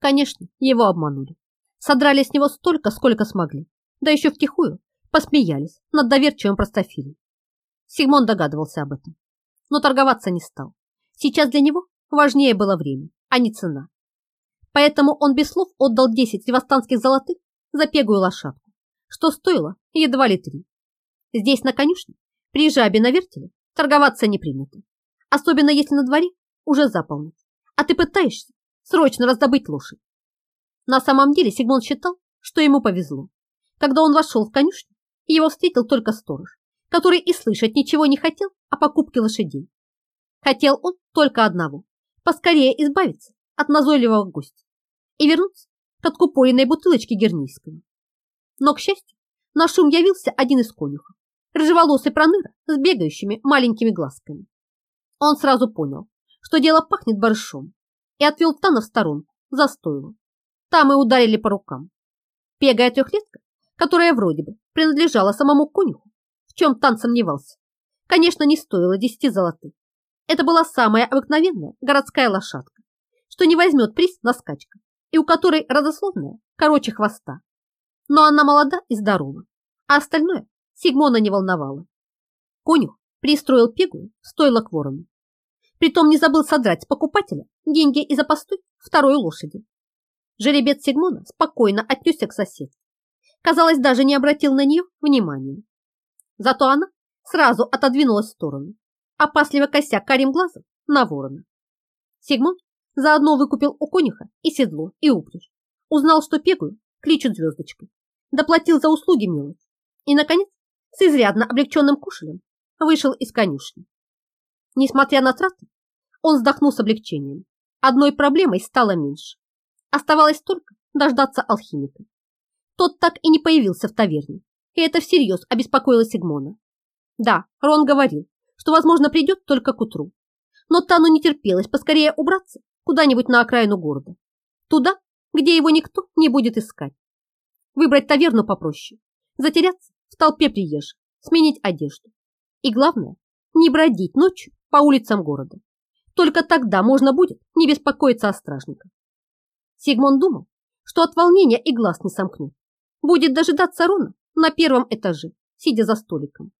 Конечно, его обманули. Содрали с него столько, сколько смогли. Да еще втихую посмеялись над доверчивым простофилем. Сигмон догадывался об этом, но торговаться не стал. Сейчас для него важнее было время, а не цена. Поэтому он без слов отдал 10 севастанских золотых за пегую лошадку, что стоило едва ли три. Здесь, на конюшне, при жабе на вертеле, торговаться не принято. Особенно если на дворе уже за а ты пытаешься срочно раздобыть лошадь. На самом деле Сигмон считал, что ему повезло. Когда он вошел в конюшню, его встретил только сторож, который и слышать ничего не хотел о покупке лошадей. Хотел он только одного – поскорее избавиться от назойливого гостя и вернуться к откупоренной бутылочке гернийского. Но, к счастью, на шум явился один из конюхов, рыжеволосый проныра с бегающими маленькими глазками. Он сразу понял, что дело пахнет барышом, и отвел Тана в сторонку, за стойло. Там и ударили по рукам. Пегая трехлетка, которая вроде бы принадлежала самому конюху, в чем Тан сомневался, конечно, не стоила десяти золотых. Это была самая обыкновенная городская лошадка, что не возьмет приз на скачках, и у которой родословная короче хвоста. Но она молода и здорова, а остальное Сигмона не волновало. Конюх пристроил пегую в стойло к ворону. Притом не забыл содрать с покупателя деньги и запастой второй лошади. Жеребец Сигмона спокойно отнесся к соседке. Казалось, даже не обратил на нее внимания. Зато она сразу отодвинулась в сторону, опасливо кося карим глазом на ворона. Сигмон заодно выкупил у конюха и седло, и упряжь. Узнал, что пегую кличут звездочкой. Доплатил за услуги милость. И, наконец, с изрядно облегченным кушелем вышел из конюшни. Несмотря на траты, он вздохнул с облегчением. Одной проблемой стало меньше. Оставалось только дождаться алхимика. Тот так и не появился в таверне, и это всерьез обеспокоило Сигмона. Да, Рон говорил, что, возможно, придет только к утру. Но Тану не терпелось поскорее убраться куда-нибудь на окраину города. Туда, где его никто не будет искать. Выбрать таверну попроще, затеряться в толпе приезжих, сменить одежду. И главное, не бродить ночью по улицам города. Только тогда можно будет не беспокоиться о стражниках. Сигмон думал, что от волнения и глаз не сомкнет. Будет дожидаться Рона на первом этаже, сидя за столиком.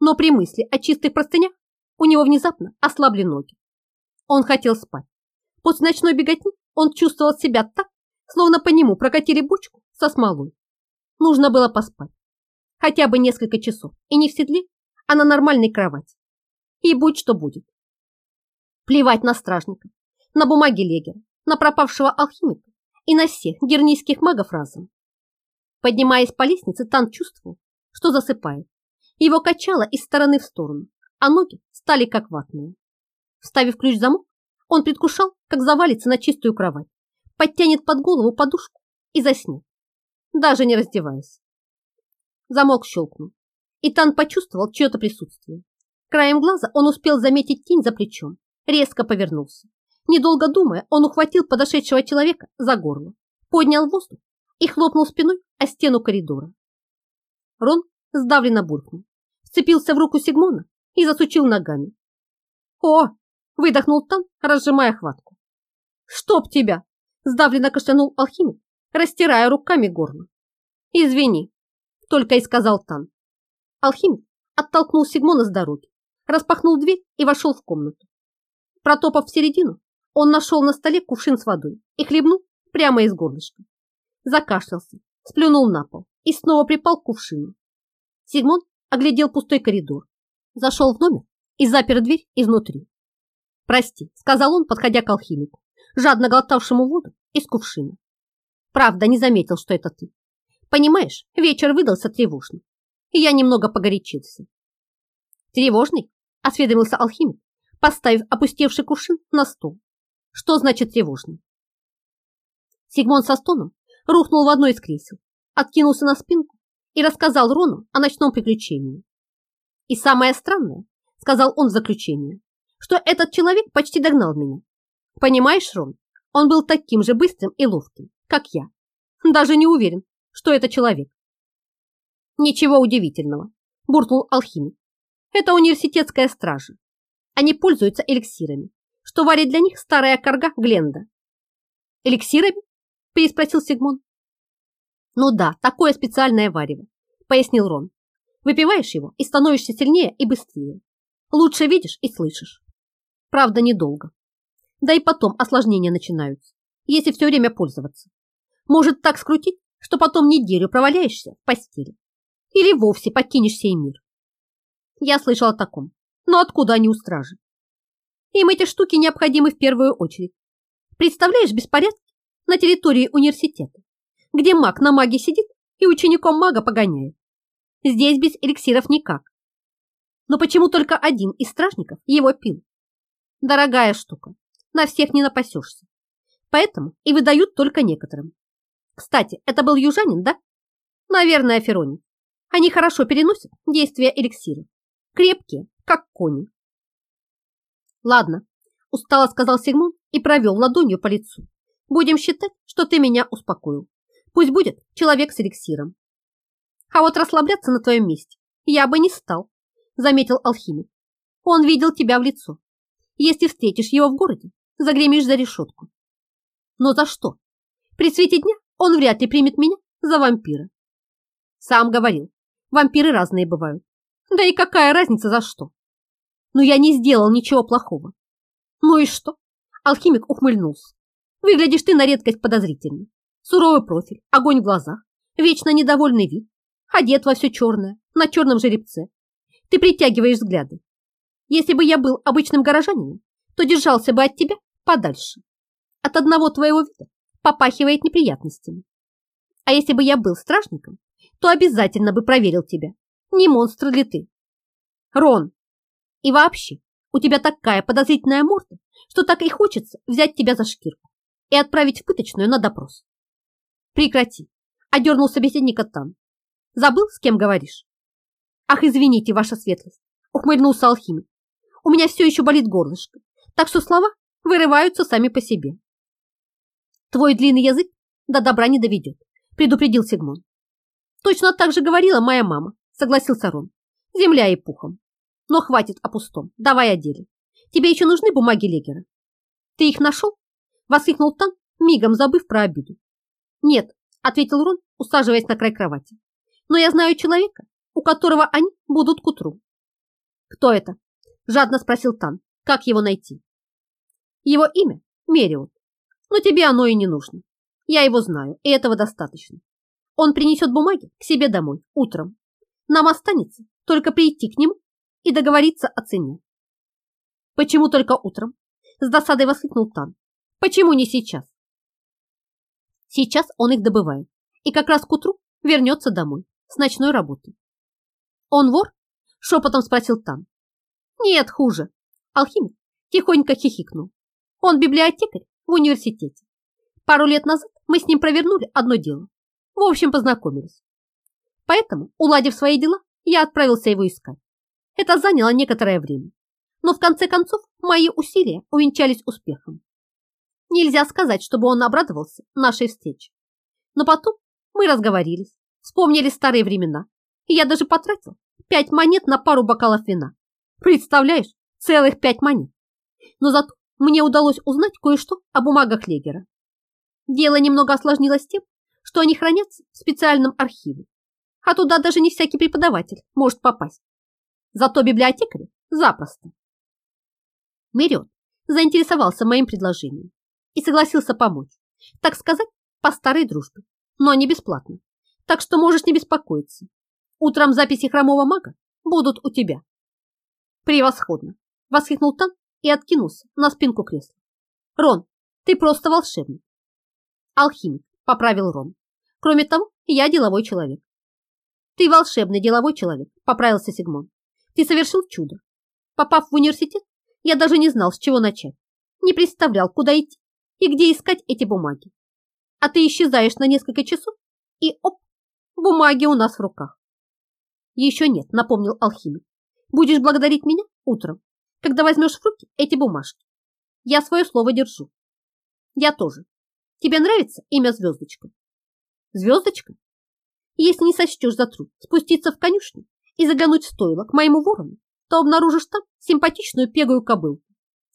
Но при мысли о чистых простынях у него внезапно ослабли ноги. Он хотел спать. После ночной беготни он чувствовал себя так, словно по нему прокатили бочку со смолой. Нужно было поспать. Хотя бы несколько часов. И не в седле, а на нормальной кровати. И будь что будет. Плевать на стражников, на бумаги Легера, на пропавшего алхимика и на всех гернийских магов разом. Поднимаясь по лестнице, Тан чувствовал, что засыпает. Его качало из стороны в сторону, а ноги стали как ватные. Вставив ключ в замок, он предвкушал, как завалится на чистую кровать, подтянет под голову подушку и заснет, даже не раздеваясь. Замок щелкнул, и Тан почувствовал чье-то присутствие. Краем глаза он успел заметить тень за плечом, резко повернулся. Недолго думая, он ухватил подошедшего человека за горло, поднял воздух и хлопнул спиной о стену коридора. Рон сдавленно буркнул, вцепился в руку Сигмона и засучил ногами. «О!» – выдохнул Тан, разжимая хватку. «Чтоб тебя!» – сдавленно кашлянул алхимик, растирая руками горло. «Извини», – только и сказал Тан. Алхимик оттолкнул Сигмона с дороги, распахнул дверь и вошел в комнату. Протопав в середину, он нашел на столе кувшин с водой и хлебнул прямо из горлышка. Закашлялся, сплюнул на пол и снова припал к кувшину. Сигмон оглядел пустой коридор, зашел в номер и запер дверь изнутри. «Прости», — сказал он, подходя к алхимику, жадно глотавшему воду из кувшина. «Правда, не заметил, что это ты. Понимаешь, вечер выдался тревожный и я немного погорячился. «Тревожный?» – осведомился алхимик, поставив опустевший кувшин на стол. «Что значит тревожный?» Сигмон со стоном рухнул в одно из кресел, откинулся на спинку и рассказал Рону о ночном приключении. «И самое странное», – сказал он в заключение, «что этот человек почти догнал меня. Понимаешь, Рон, он был таким же быстрым и ловким, как я. Даже не уверен, что это человек. Ничего удивительного, буркнул алхимик. Это университетская стража. Они пользуются эликсирами, что варит для них старая корга Гленда. Эликсирами? Переспросил Сигмон. Ну да, такое специальное варево, пояснил Рон. Выпиваешь его и становишься сильнее и быстрее. Лучше видишь и слышишь. Правда, недолго. Да и потом осложнения начинаются, если все время пользоваться. Может так скрутить, что потом неделю проваляешься в постели. Или вовсе покинешь сей мир. Я слышал о таком. Но откуда они у стражи? Им эти штуки необходимы в первую очередь. Представляешь беспорядки на территории университета, где маг на маге сидит и учеником мага погоняет. Здесь без эликсиров никак. Но почему только один из стражников его пил? Дорогая штука, на всех не напасешься. Поэтому и выдают только некоторым. Кстати, это был южанин, да? Наверное, Ферони. Они хорошо переносят действие эликсира. Крепкие, как кони. Ладно, устало сказал Сигмон и провел ладонью по лицу. Будем считать, что ты меня успокоил. Пусть будет человек с эликсиром. А вот расслабляться на твоем месте я бы не стал, заметил алхимик. Он видел тебя в лицо. Если встретишь его в городе, загремишь за решетку. Но за что? При свете дня он вряд ли примет меня за вампира. Сам говорил, вампиры разные бывают. Да и какая разница за что? Но я не сделал ничего плохого. Ну и что? Алхимик ухмыльнулся. Выглядишь ты на редкость подозрительно. Суровый профиль, огонь в глазах, вечно недовольный вид, одет во все черное, на черном жеребце. Ты притягиваешь взгляды. Если бы я был обычным горожанином, то держался бы от тебя подальше. От одного твоего вида попахивает неприятностями. А если бы я был стражником, то обязательно бы проверил тебя. Не монстр ли ты? Рон, и вообще, у тебя такая подозрительная морда, что так и хочется взять тебя за шкирку и отправить в пыточную на допрос. Прекрати, одернул собеседника Тан. Забыл, с кем говоришь? Ах, извините, ваша светлость, ухмыльнулся алхимик. У меня все еще болит горлышко, так что слова вырываются сами по себе. Твой длинный язык до добра не доведет, предупредил Сигмон. Точно так же говорила моя мама, согласился Рон. Земля и пухом. Но хватит о пустом, давай о деле. Тебе еще нужны бумаги Легера? Ты их нашел? Воскликнул Тан, мигом забыв про обиду. Нет, ответил Рон, усаживаясь на край кровати. Но я знаю человека, у которого они будут к утру. Кто это? Жадно спросил Тан. Как его найти? Его имя Мериот. Но тебе оно и не нужно. Я его знаю, и этого достаточно. Он принесет бумаги к себе домой утром. Нам останется только прийти к нему и договориться о цене. Почему только утром? С досадой воскликнул Тан. Почему не сейчас? Сейчас он их добывает и как раз к утру вернется домой с ночной работы. Он вор? Шепотом спросил Тан. Нет, хуже. Алхимик тихонько хихикнул. Он библиотекарь в университете. Пару лет назад мы с ним провернули одно дело. В общем, познакомились. Поэтому, уладив свои дела, я отправился его искать. Это заняло некоторое время. Но в конце концов мои усилия увенчались успехом. Нельзя сказать, чтобы он обрадовался нашей встрече. Но потом мы разговорились, вспомнили старые времена, и я даже потратил пять монет на пару бокалов вина. Представляешь, целых пять монет. Но зато мне удалось узнать кое-что о бумагах Легера. Дело немного осложнилось тем, что они хранятся в специальном архиве, а туда даже не всякий преподаватель может попасть. Зато библиотекарь запросто. Мерет заинтересовался моим предложением и согласился помочь, так сказать, по старой дружбе, но не бесплатно. Так что можешь не беспокоиться. Утром записи хромого мага будут у тебя. Превосходно! Воскликнул Тан и откинулся на спинку кресла. Рон, ты просто волшебник. Алхимик, поправил Рон. Кроме того, я деловой человек. Ты волшебный деловой человек, поправился Сигмон. Ты совершил чудо. Попав в университет, я даже не знал, с чего начать. Не представлял, куда идти и где искать эти бумаги. А ты исчезаешь на несколько часов, и оп, бумаги у нас в руках. Еще нет, напомнил алхимик. Будешь благодарить меня утром, когда возьмешь в руки эти бумажки. Я свое слово держу. Я тоже. Тебе нравится имя Звездочка? Звездочка? Если не сочтешь за труд спуститься в конюшню и заглянуть в стойло к моему ворону, то обнаружишь там симпатичную пегую кобылку,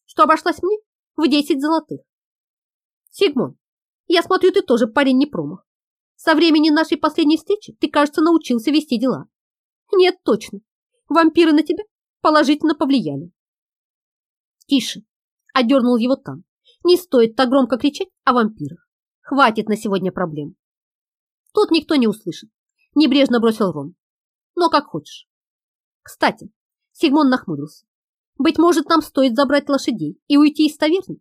что обошлась мне в 10 золотых. Сигмон, Я смотрю, ты тоже парень не промах. Со времени нашей последней встречи ты, кажется, научился вести дела. Нет, точно. Вампиры на тебя положительно повлияли. Тише, одернул его там. Не стоит так громко кричать о вампирах. Хватит на сегодня проблем. Тут никто не услышит. Небрежно бросил Рон. Но как хочешь. Кстати, Сигмон нахмурился. Быть может, нам стоит забрать лошадей и уйти из таверны?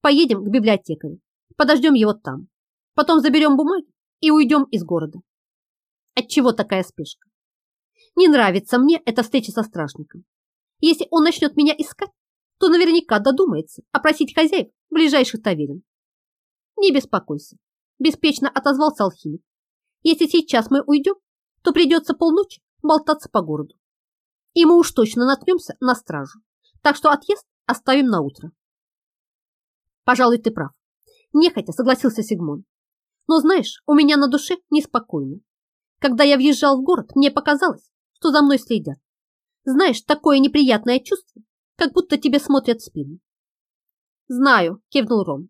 Поедем к библиотекарю, подождем его там. Потом заберем бумаги и уйдем из города. Отчего такая спешка? Не нравится мне эта встреча со стражником. Если он начнет меня искать, то наверняка додумается опросить хозяев ближайших таверен. Не беспокойся, беспечно отозвался алхимик. Если сейчас мы уйдем, то придется полночи болтаться по городу. И мы уж точно наткнемся на стражу, так что отъезд оставим на утро. Пожалуй, ты прав. Нехотя согласился Сигмон. Но знаешь, у меня на душе неспокойно. Когда я въезжал в город, мне показалось, что за мной следят. Знаешь, такое неприятное чувство, как будто тебе смотрят в спину. Знаю, кивнул Ром.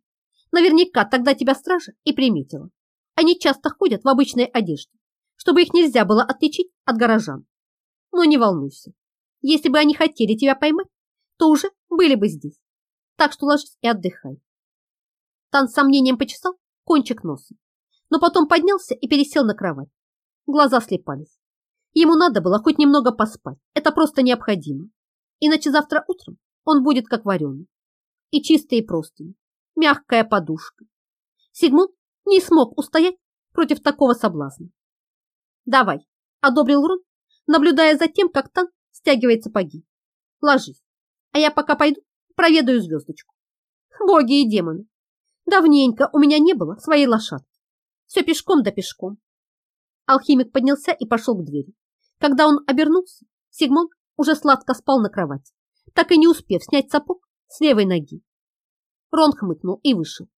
Наверняка тогда тебя стража и приметила. Они часто ходят в обычной одежде, чтобы их нельзя было отличить от горожан. Но не волнуйся. Если бы они хотели тебя поймать, то уже были бы здесь. Так что ложись и отдыхай. Тан с сомнением почесал кончик носа, но потом поднялся и пересел на кровать. Глаза слепались. Ему надо было хоть немного поспать. Это просто необходимо. Иначе завтра утром он будет как вареный. И чистые простыни, мягкая подушка. Сигмунд не смог устоять против такого соблазна. «Давай», — одобрил Рон, наблюдая за тем, как Тан стягивает сапоги. «Ложись, а я пока пойду проведаю звездочку». Боги и демоны, давненько у меня не было своей лошадки. Все пешком да пешком. Алхимик поднялся и пошел к двери. Когда он обернулся, Сигмон уже сладко спал на кровати, так и не успев снять сапог с левой ноги. Рон хмыкнул и вышел,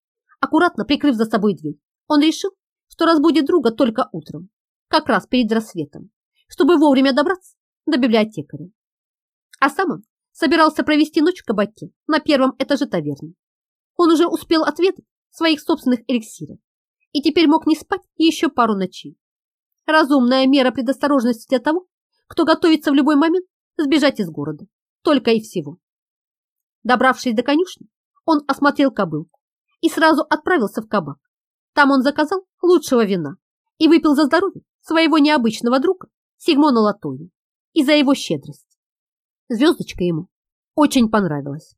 аккуратно прикрыв за собой дверь. Он решил, что разбудит друга только утром, как раз перед рассветом, чтобы вовремя добраться до библиотекаря. А сам он собирался провести ночь в кабаке на первом этаже таверны. Он уже успел отведать своих собственных эликсиров и теперь мог не спать еще пару ночей. Разумная мера предосторожности для того, кто готовится в любой момент сбежать из города. Только и всего. Добравшись до конюшни, он осмотрел кобылку и сразу отправился в кабак. Там он заказал лучшего вина и выпил за здоровье своего необычного друга Сигмона Латоя и за его щедрость. Звездочка ему очень понравилась.